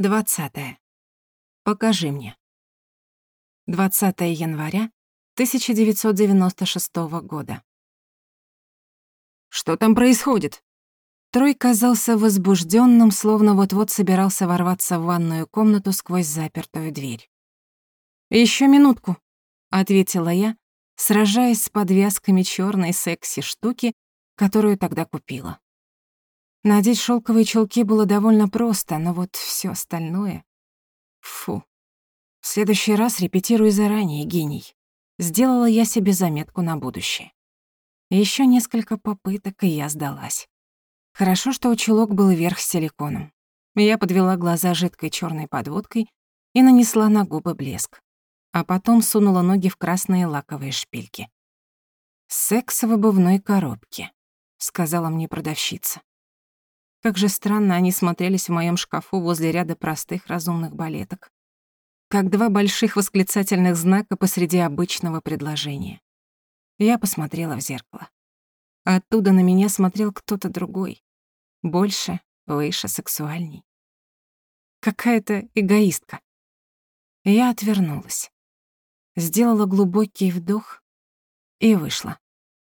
20. Покажи мне. 20 января 1996 года. Что там происходит? Трой казался возбужденным, словно вот-вот собирался ворваться в ванную комнату сквозь запертую дверь. Еще минутку», — ответила я, сражаясь с подвязками черной секси-штуки, которую тогда купила. Надеть шелковые чулки было довольно просто, но вот все остальное... Фу. В следующий раз репетируй заранее, гений. Сделала я себе заметку на будущее. Еще несколько попыток, и я сдалась. Хорошо, что у чулок был верх с силиконом. Я подвела глаза жидкой черной подводкой и нанесла на губы блеск. А потом сунула ноги в красные лаковые шпильки. «Секс в обувной коробке», — сказала мне продавщица. Как же странно они смотрелись в моем шкафу возле ряда простых разумных балеток. Как два больших восклицательных знака посреди обычного предложения. Я посмотрела в зеркало. Оттуда на меня смотрел кто-то другой. Больше, выше, сексуальней. Какая-то эгоистка. Я отвернулась. Сделала глубокий вдох и вышла.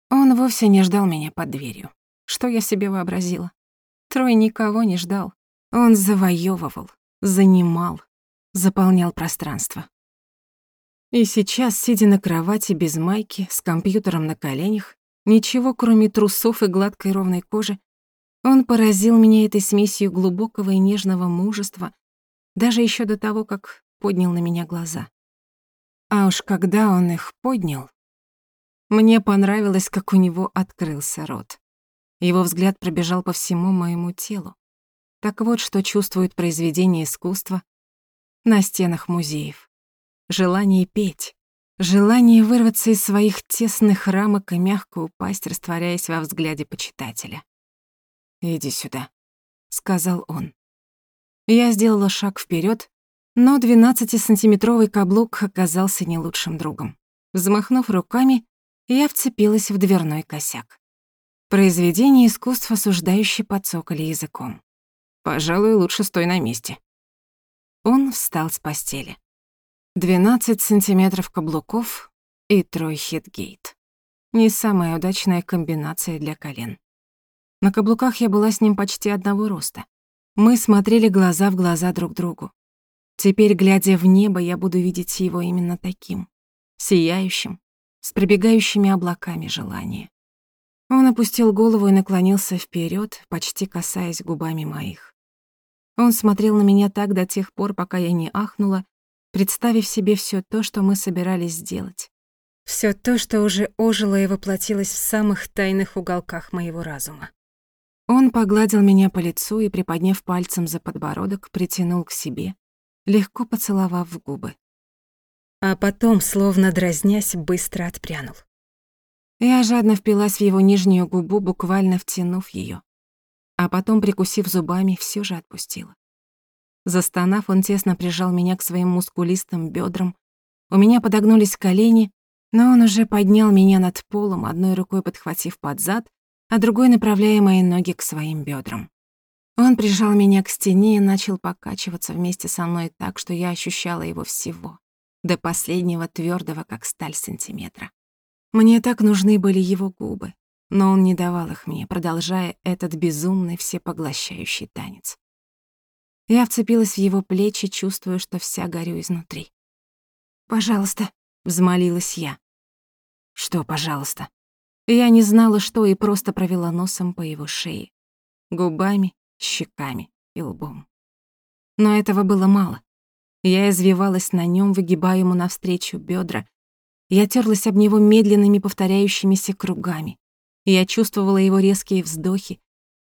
Он вовсе не ждал меня под дверью. Что я себе вообразила? Трой никого не ждал. Он завоевывал, занимал, заполнял пространство. И сейчас, сидя на кровати без майки, с компьютером на коленях, ничего кроме трусов и гладкой ровной кожи, он поразил меня этой смесью глубокого и нежного мужества, даже еще до того, как поднял на меня глаза. А уж когда он их поднял, мне понравилось, как у него открылся рот. Его взгляд пробежал по всему моему телу. Так вот, что чувствует произведение искусства на стенах музеев. Желание петь, желание вырваться из своих тесных рамок и мягко упасть, растворяясь во взгляде почитателя. «Иди сюда», — сказал он. Я сделала шаг вперед, но 12-сантиметровый каблук оказался не лучшим другом. Взмахнув руками, я вцепилась в дверной косяк. Произведение искусства, осуждающее подсокали языком. Пожалуй, лучше стой на месте. Он встал с постели. 12 сантиметров каблуков и трой хитгейт. Не самая удачная комбинация для колен. На каблуках я была с ним почти одного роста. Мы смотрели глаза в глаза друг другу. Теперь, глядя в небо, я буду видеть его именно таким. Сияющим, с пробегающими облаками желания. Он опустил голову и наклонился вперед, почти касаясь губами моих. Он смотрел на меня так до тех пор, пока я не ахнула, представив себе все то, что мы собирались сделать. Все то, что уже ожило и воплотилось в самых тайных уголках моего разума. Он погладил меня по лицу и, приподняв пальцем за подбородок, притянул к себе, легко поцеловав в губы. А потом, словно дразнясь, быстро отпрянул. Я жадно впилась в его нижнюю губу, буквально втянув ее, а потом, прикусив зубами, все же отпустила. Застонав, он тесно прижал меня к своим мускулистым бедрам. У меня подогнулись колени, но он уже поднял меня над полом, одной рукой подхватив под зад, а другой направляя мои ноги к своим бедрам. Он прижал меня к стене и начал покачиваться вместе со мной так, что я ощущала его всего, до последнего твердого, как сталь сантиметра. Мне так нужны были его губы, но он не давал их мне, продолжая этот безумный всепоглощающий танец. Я вцепилась в его плечи, чувствуя, что вся горю изнутри. «Пожалуйста», — взмолилась я. «Что, пожалуйста?» Я не знала, что, и просто провела носом по его шее, губами, щеками и лбом. Но этого было мало. Я извивалась на нем, выгибая ему навстречу бедра, я терлась об него медленными повторяющимися кругами. Я чувствовала его резкие вздохи.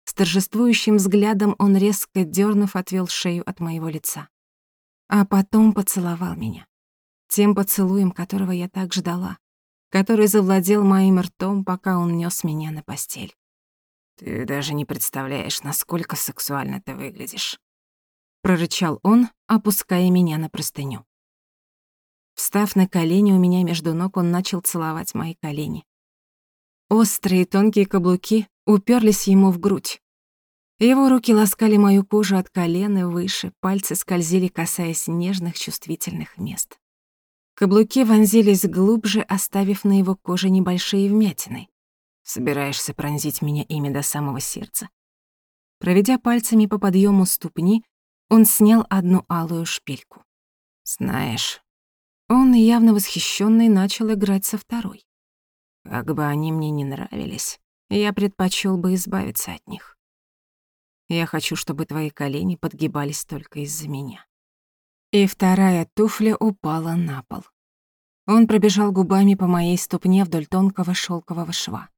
С торжествующим взглядом он, резко дернув, отвел шею от моего лица. А потом поцеловал меня. Тем поцелуем, которого я так ждала, который завладел моим ртом, пока он нес меня на постель. «Ты даже не представляешь, насколько сексуально ты выглядишь», — прорычал он, опуская меня на простыню. Встав на колени у меня между ног, он начал целовать мои колени. Острые тонкие каблуки уперлись ему в грудь. Его руки ласкали мою кожу от колена и выше, пальцы скользили, касаясь нежных чувствительных мест. Каблуки вонзились глубже, оставив на его коже небольшие вмятины. Собираешься пронзить меня ими до самого сердца? Проведя пальцами по подъему ступни, он снял одну алую шпильку. Знаешь, он, явно восхищенный, начал играть со второй. Как бы они мне не нравились, я предпочел бы избавиться от них. Я хочу, чтобы твои колени подгибались только из-за меня. И вторая туфля упала на пол. Он пробежал губами по моей ступне вдоль тонкого шелкового шва.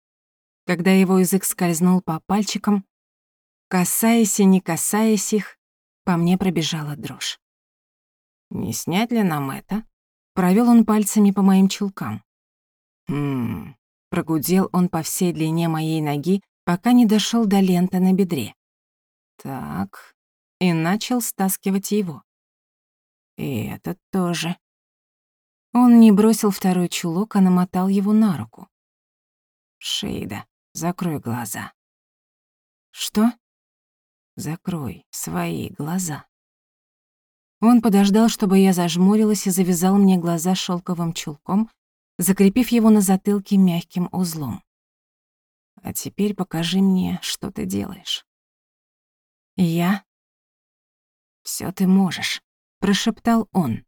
Когда его язык скользнул по пальчикам, касаясь и не касаясь их, по мне пробежала дрожь. «Не снять ли нам это?» Провел он пальцами по моим чулкам. «Хм...» Прогудел он по всей длине моей ноги, пока не дошел до ленты на бедре. Так, и начал стаскивать его. И этот тоже. Он не бросил второй чулок, а намотал его на руку. Шейда, закрой глаза. Что? Закрой свои глаза. Он подождал, чтобы я зажмурилась и завязал мне глаза шелковым чулком, закрепив его на затылке мягким узлом. А теперь покажи мне, что ты делаешь. Я? Всё ты можешь прошептал он.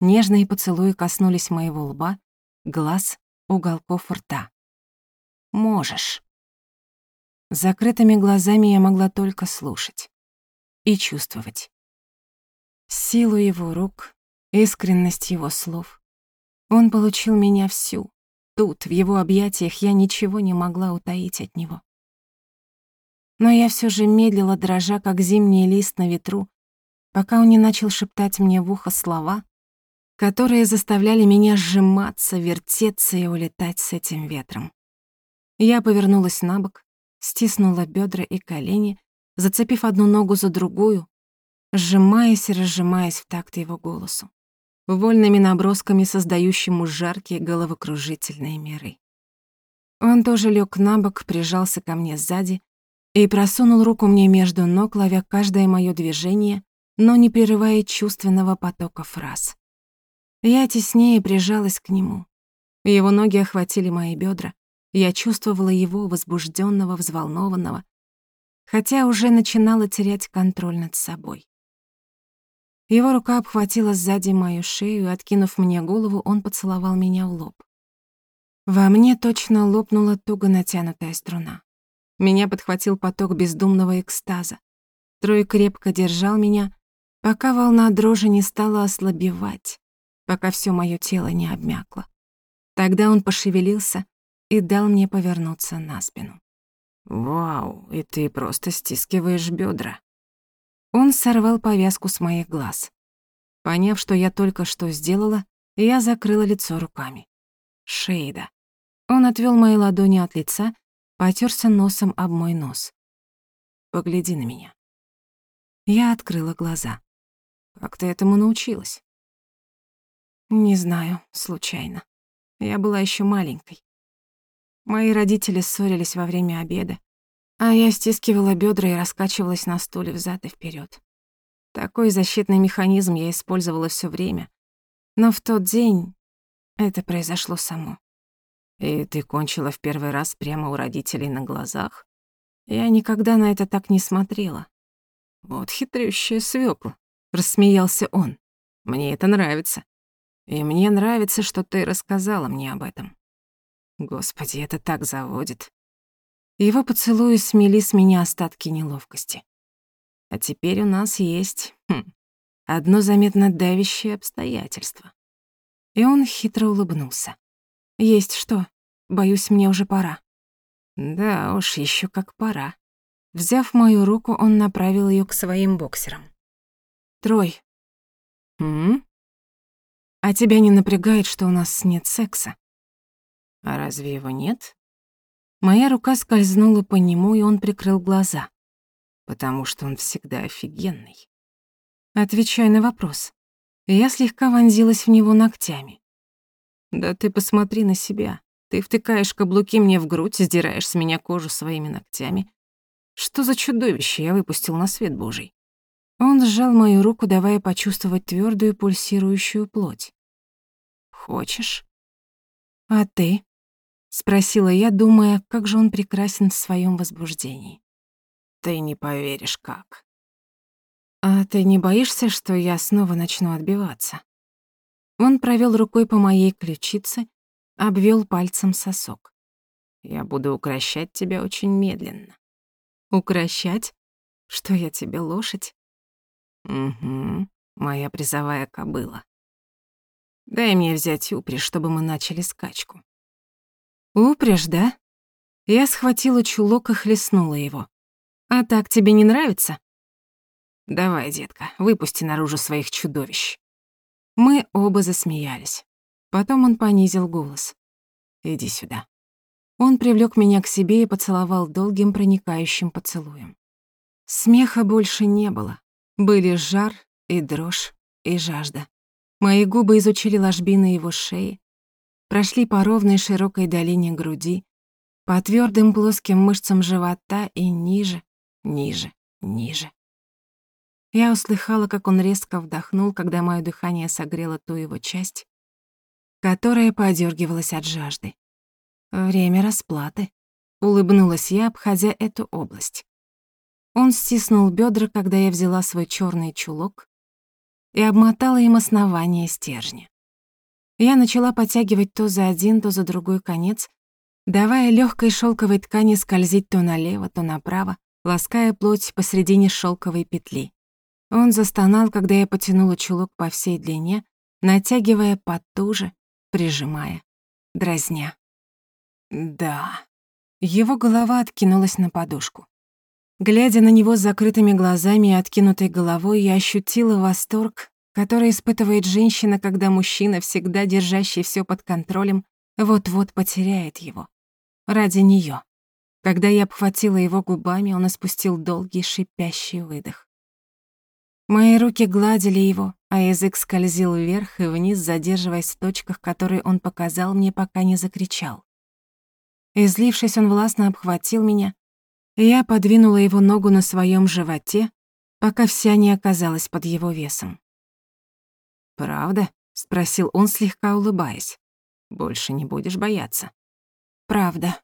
Нежные поцелуи коснулись моего лба, глаз, уголков рта. Можешь. закрытыми глазами я могла только слушать и чувствовать. Силу его рук, искренность его слов. Он получил меня всю. Тут, в его объятиях, я ничего не могла утаить от него. Но я все же медлила, дрожа, как зимний лист на ветру, пока он не начал шептать мне в ухо слова, которые заставляли меня сжиматься, вертеться и улетать с этим ветром. Я повернулась на бок, стиснула бедра и колени, зацепив одну ногу за другую, сжимаясь и разжимаясь в такт его голосу, вольными набросками, создающему жаркие головокружительные миры. Он тоже лег на бок, прижался ко мне сзади и просунул руку мне между ног, ловя каждое моё движение но не прерывая чувственного потока фраз. Я теснее прижалась к нему. Его ноги охватили мои бедра. Я чувствовала его возбужденного, взволнованного, хотя уже начинала терять контроль над собой. Его рука обхватила сзади мою шею, откинув мне голову, он поцеловал меня в лоб. Во мне точно лопнула туго натянутая струна. Меня подхватил поток бездумного экстаза. Трой крепко держал меня, пока волна дрожи не стала ослабевать, пока все моё тело не обмякло. Тогда он пошевелился и дал мне повернуться на спину. «Вау, и ты просто стискиваешь бедра. Он сорвал повязку с моих глаз. Поняв, что я только что сделала, я закрыла лицо руками. Шейда. Он отвел мои ладони от лица, потёрся носом об мой нос. «Погляди на меня». Я открыла глаза. Как ты этому научилась? Не знаю, случайно. Я была еще маленькой. Мои родители ссорились во время обеда, а я стискивала бедра и раскачивалась на стуле взад и вперед. Такой защитный механизм я использовала все время. Но в тот день это произошло само. И ты кончила в первый раз прямо у родителей на глазах? Я никогда на это так не смотрела. Вот хитрющая свёкла рассмеялся он. Мне это нравится. И мне нравится, что ты рассказала мне об этом. Господи, это так заводит. Его поцелуи смели с меня остатки неловкости. А теперь у нас есть хм, одно заметно давящее обстоятельство. И он хитро улыбнулся. Есть что? Боюсь, мне уже пора. Да уж, еще как пора. Взяв мою руку, он направил ее к своим боксерам. Трой. М? А тебя не напрягает, что у нас нет секса? А разве его нет? Моя рука скользнула по нему, и он прикрыл глаза. Потому что он всегда офигенный. Отвечай на вопрос. Я слегка вонзилась в него ногтями. Да ты посмотри на себя. Ты втыкаешь каблуки мне в грудь, сдираешь с меня кожу своими ногтями. Что за чудовище я выпустил на свет Божий? Он сжал мою руку, давая почувствовать твёрдую пульсирующую плоть. Хочешь? А ты? Спросила я, думая, как же он прекрасен в своём возбуждении. Ты не поверишь, как. А ты не боишься, что я снова начну отбиваться? Он провёл рукой по моей ключице, обвёл пальцем сосок. Я буду укращать тебя очень медленно. Укращать? Что я тебе лошадь? Угу, моя призовая кобыла. Дай мне взять упряжь, чтобы мы начали скачку. Упряжь, да? Я схватила чулок и хлестнула его. А так тебе не нравится? Давай, детка, выпусти наружу своих чудовищ. Мы оба засмеялись. Потом он понизил голос. Иди сюда. Он привлёк меня к себе и поцеловал долгим проникающим поцелуем. Смеха больше не было. Были жар и дрожь и жажда. Мои губы изучили ложбины его шеи, прошли по ровной широкой долине груди, по твёрдым плоским мышцам живота и ниже, ниже, ниже. Я услыхала, как он резко вдохнул, когда моё дыхание согрело ту его часть, которая подёргивалась от жажды. Время расплаты. Улыбнулась я, обходя эту область. Он стиснул бедра, когда я взяла свой черный чулок и обмотала им основание стержня. Я начала подтягивать то за один, то за другой конец, давая легкой шелковой ткани скользить то налево, то направо, лаская плоть посредине шелковой петли. Он застонал, когда я потянула чулок по всей длине, натягивая потуже, прижимая, дразня. Да. Его голова откинулась на подушку. Глядя на него с закрытыми глазами и откинутой головой, я ощутила восторг, который испытывает женщина, когда мужчина, всегда держащий всё под контролем, вот-вот потеряет его. Ради неё. Когда я обхватила его губами, он испустил долгий шипящий выдох. Мои руки гладили его, а язык скользил вверх и вниз, задерживаясь в точках, которые он показал мне, пока не закричал. Излившись, он властно обхватил меня, и я подвинула его ногу на своем животе, пока вся не оказалась под его весом. «Правда?» — спросил он, слегка улыбаясь. «Больше не будешь бояться?» «Правда»,